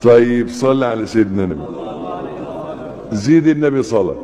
طيب صلى على سيدنا النبي. زيد النبي صلاه